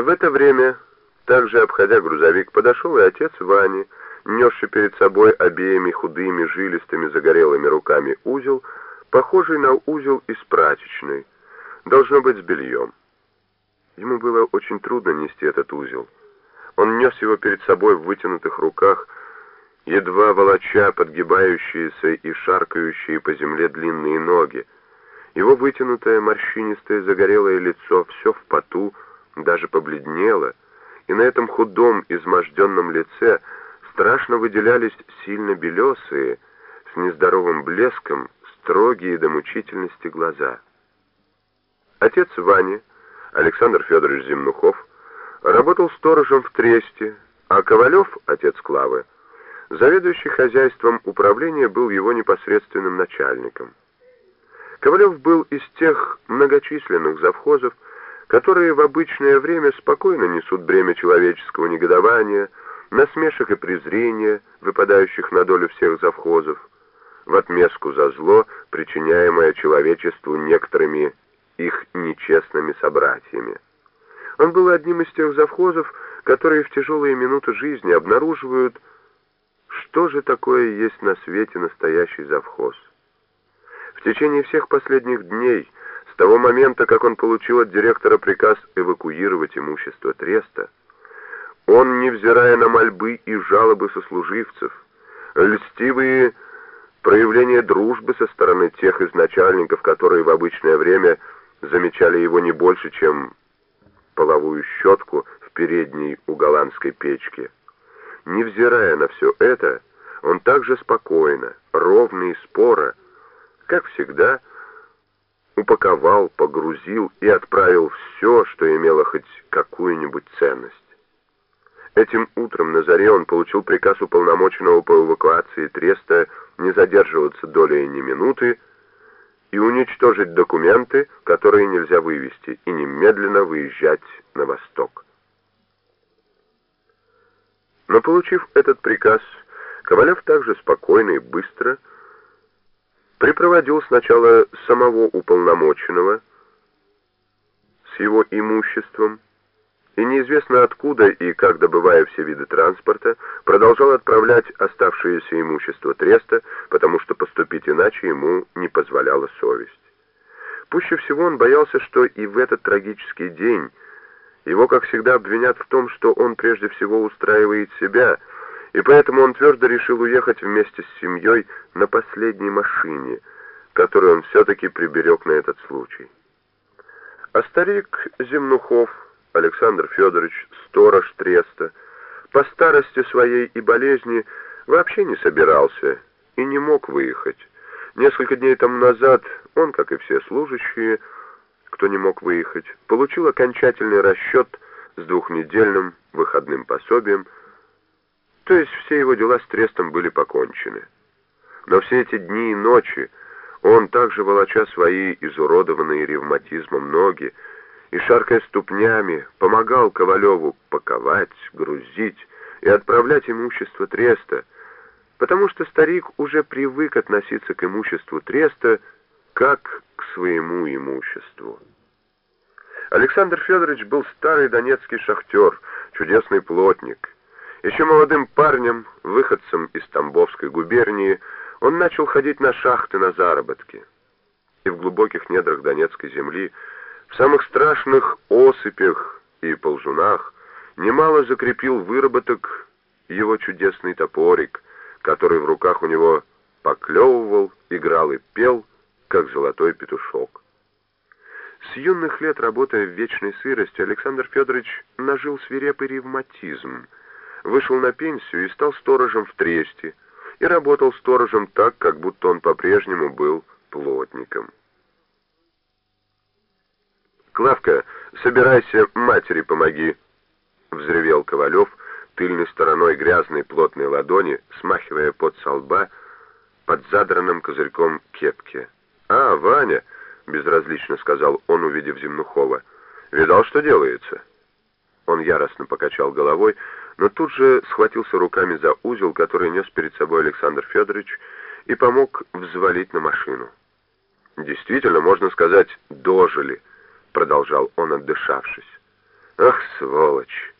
В это время, также обходя грузовик, подошел и отец Вани, несший перед собой обеими худыми, жилистыми, загорелыми руками узел, похожий на узел из прачечной, должно быть с бельем. Ему было очень трудно нести этот узел. Он нес его перед собой в вытянутых руках, едва волоча подгибающиеся и шаркающие по земле длинные ноги. Его вытянутое, морщинистое, загорелое лицо все в поту, даже побледнело, и на этом худом, изможденном лице страшно выделялись сильно белесые, с нездоровым блеском, строгие до мучительности глаза. Отец Вани, Александр Федорович Земнухов, работал сторожем в Тресте, а Ковалев, отец Клавы, заведующий хозяйством управления, был его непосредственным начальником. Ковалев был из тех многочисленных завхозов, которые в обычное время спокойно несут бремя человеческого негодования, насмешек и презрения, выпадающих на долю всех завхозов, в отместку за зло, причиняемое человечеству некоторыми их нечестными собратьями. Он был одним из тех завхозов, которые в тяжелые минуты жизни обнаруживают, что же такое есть на свете настоящий завхоз. В течение всех последних дней, того момента, как он получил от директора приказ эвакуировать имущество Треста, он, невзирая на мольбы и жалобы сослуживцев, льстивые проявления дружбы со стороны тех из начальников, которые в обычное время замечали его не больше, чем половую щетку в передней у голландской печки. Невзирая на все это, он также спокойно, ровно и споро, как всегда, упаковал, погрузил и отправил все, что имело хоть какую-нибудь ценность. Этим утром на заре он получил приказ уполномоченного по эвакуации Треста не задерживаться долей ни минуты и уничтожить документы, которые нельзя вывести, и немедленно выезжать на восток. Но получив этот приказ, Ковалев также спокойно и быстро припроводил сначала самого уполномоченного с его имуществом, и неизвестно откуда и как добывая все виды транспорта, продолжал отправлять оставшееся имущество Треста, потому что поступить иначе ему не позволяла совесть. Пуще всего он боялся, что и в этот трагический день его, как всегда, обвинят в том, что он прежде всего устраивает себя – и поэтому он твердо решил уехать вместе с семьей на последней машине, которую он все-таки приберег на этот случай. А старик Земнухов, Александр Федорович, сторож Треста, по старости своей и болезни вообще не собирался и не мог выехать. Несколько дней тому назад он, как и все служащие, кто не мог выехать, получил окончательный расчет с двухнедельным выходным пособием, то есть все его дела с трестом были покончены. Но все эти дни и ночи он, также волоча свои изуродованные ревматизмом ноги и шаркая ступнями, помогал Ковалеву паковать, грузить и отправлять имущество треста, потому что старик уже привык относиться к имуществу треста как к своему имуществу. Александр Федорович был старый донецкий шахтер, чудесный плотник — еще молодым парнем, выходцем из Тамбовской губернии, он начал ходить на шахты на заработки. И в глубоких недрах Донецкой земли, в самых страшных осыпях и полжунах, немало закрепил выработок его чудесный топорик, который в руках у него поклевывал, играл и пел, как золотой петушок. С юных лет, работая в вечной сырости, Александр Федорович нажил свирепый ревматизм — вышел на пенсию и стал сторожем в Тресте, и работал сторожем так, как будто он по-прежнему был плотником. «Клавка, собирайся, матери помоги!» — взревел Ковалев тыльной стороной грязной плотной ладони, смахивая под со лба под задранным козырьком кепки. «А, Ваня!» — безразлично сказал он, увидев Земнухова. «Видал, что делается?» Он яростно покачал головой, но тут же схватился руками за узел, который нес перед собой Александр Федорович, и помог взвалить на машину. «Действительно, можно сказать, дожили», — продолжал он, отдышавшись. Ах, сволочь!